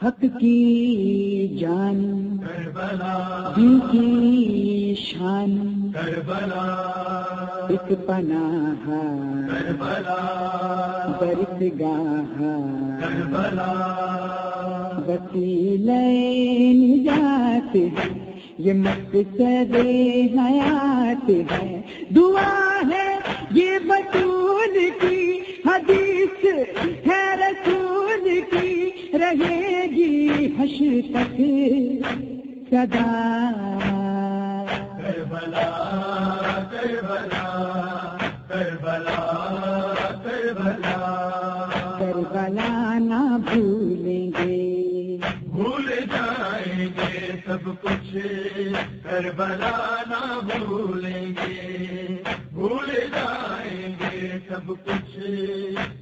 حق کی جان کربلا دل کی شان کربلا ایک پناہ کربلا برس گاہ کربلا وسیلہ نجات یہ مقصد حیات ہے۔ دعا ہے یہ بطول کی حدیث ہے رسول کی رہے گی حشر تک صدا۔ کربلا کربلا کربلا کربلا۔ کربلا نہ بھولیں گے۔ بھول جائیں گے سب کچھ۔ کربلا نہ بھولیں گے۔ بھول جائیں گے سب کچھ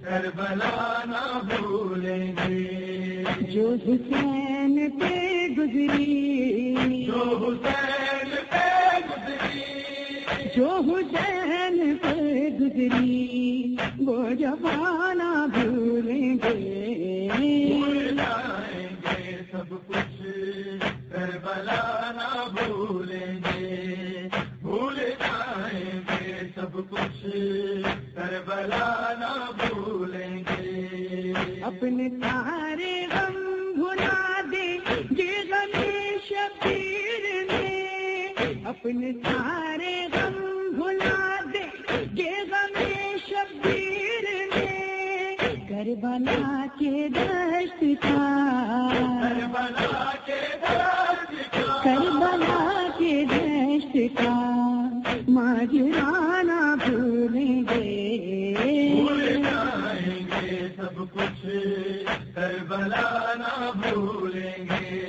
کربلا نہ بھولیں گے۔ جو حسین پہ گزری جو حسین پہ گزری۔ جو حسین پہ گزری وہ جبانا بھولیں گے۔ بھول جائیں اپنے سارے غم بھلا دے گے غم شبیر میں کربلا کے دشت تھا۔ کربلا کے دشت کا ماجرانہ بھولیں گے سب کچھ کربلا نہ بھولیں گے۔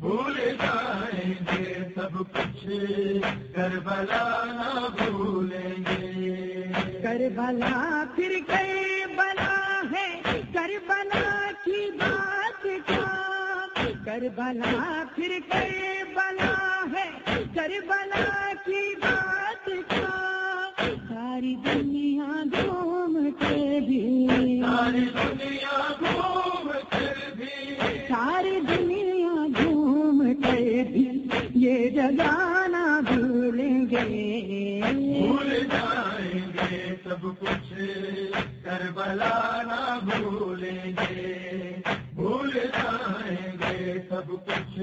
بھول جائیں گے سب کچھ۔ کربلا نہ بھولیں گے۔ کربلا پھر گئے بلا ہے۔ کربلا کی بات کا کربلا پھر گئے بلا ہے۔ کربلا کی بات کا ساری دنیا گھوم کے بھی۔ ساری دنیا گھوم کر بھی۔ ساری دنیا گھوم کے بھی۔ یہ جگہ کچھ کربلا نہ بھولیں گے، بھول جائیں گے سب کچھ۔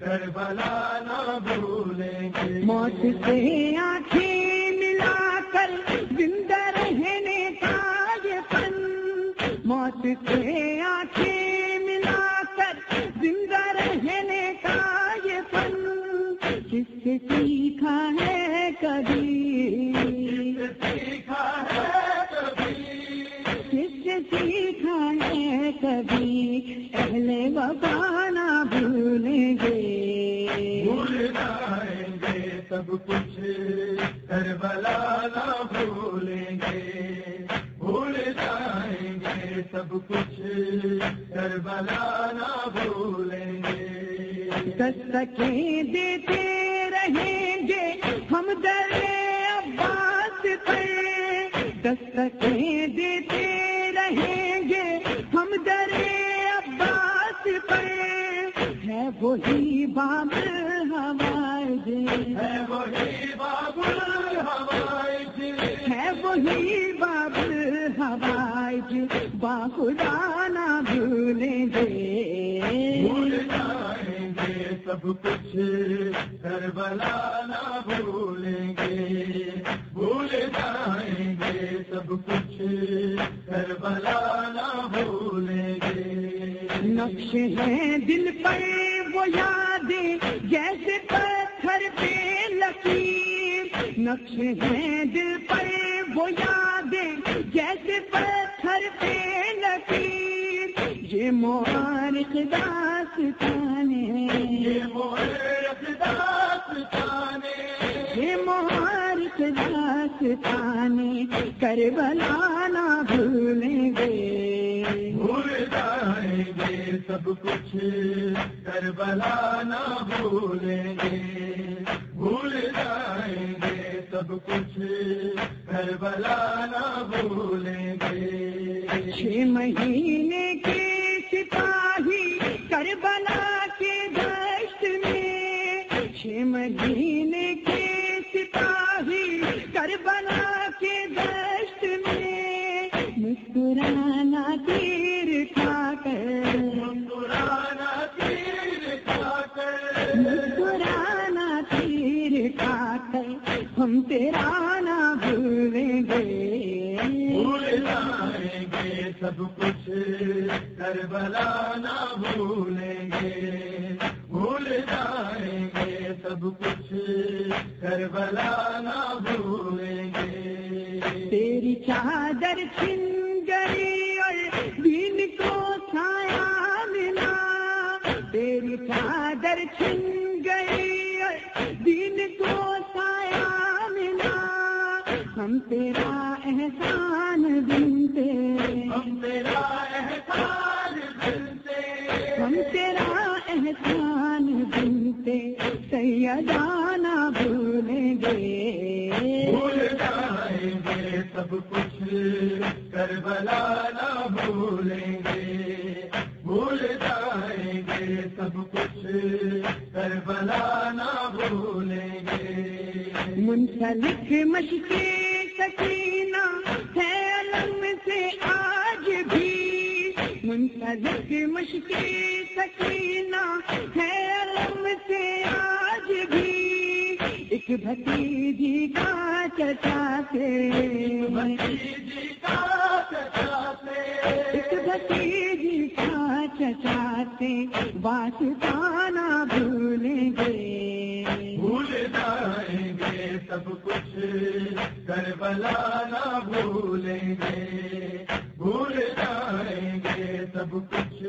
کربلا نہ بھولیں گے۔ موت سے آنکھیں ملا کر زندہ رہنے کا یہ فن۔ موت سے آنکھیں ملا کر زندہ رہنے کا یہ فن۔ کس سے سیکھا ہے اہل وفا نہ بھولیں گے۔ بھول جائیں گے سب کچھ کربلا نہ بھولیں گے۔ بھول جائیں گے سب کچھ کربلا نہ بھولیں گے۔ دستکیں دیتے رہیں گے ہم در عباس پہ دستکیں دیتے رہیں گے ہم در وہی باب ہمارے ہے وہی بابل ہمارے دل۔ ہے وہی باب ہمارے باخدا نہ بھولیں گے بھول جائیں گے سب کچھ۔ کربلا نہ بھولیں گے۔ بھول جائیں گے سب کچھ۔ کربلا نہ بھولیں گے۔ نقش ہے دل پر۔ یادیں جیسے پتھر پہ لکیر۔ نقش ہے دل پر وہ یادیں جیسے پتھر پہ لکیر۔ یہ مبارک داستانے یہ مورت داستانے یہ مبارک داستانے کربلا نہ بھولیں گے۔ سب کچھ کربلا نہ بھولیں گے، بھول جائیں گے، سب کچھ کربلا نہ بھولیں گے۔ چھ مہینے کے سپاہی کربلا کے دشت میں، چھ مہینے نہ بھولیں گے بھول جائیں گے سب کچھ کربلا نہ بھولیں گے۔ تیری چادر چھن گئی اور دین کو چھایا ملا تیری چادر چھن گئی اور دین کو ملا ہم تیرا احسان بنتے ہم تیرا احسان ہم تیرا احسان بنتے سیدانہ بھولیں گے۔ بھول جائیں گے سب کچھ کربلا نہ بھولیں گے۔ بھول جائیں گے سب کچھ کربلا نہ بھولیں گے۔ منسلک مشکل سکینہ مشکل سکینہ ہے علم سے آج بھی۔ ایک بھتیجی کا چچا سے۔ بھتیجی کا چچا ایک سے بھتیجی کا چچا سے۔ واسطانہ بھولیں گے۔ بھول جائیں گے سب کچھ۔ کربلا نہ بھولیں گے۔ بھول جائیں سب کچھ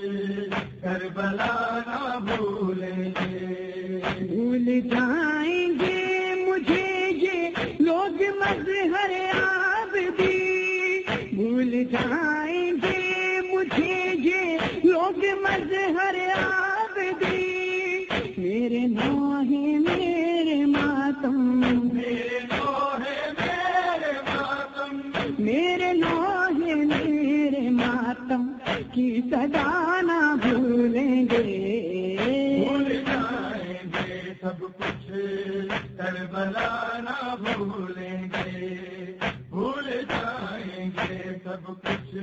کربلا نہ بھولیں گے بھول جائیں گے مجھے یہ لوگ مظہر آپ بھی۔ بھول جائیں گے مجھے یہ لوگ مظہر آپ بھی۔ میرے نوحے کی سدا نہ بھولیں گے۔ بھول جائیں گے سب کچھ۔ کربلا نہ بھولیں گے۔ بھول جائیں گے سب کچھ۔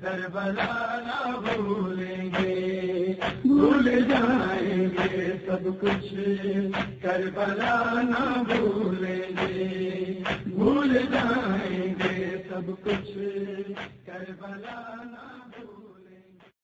کربلا نہ بھولیں گے۔ بھول جائیں گے سب کچھ۔ کربلا نہ بھولیں گے۔ بھول جائیں گے سب کچھ۔ کربلا نہ بھولے۔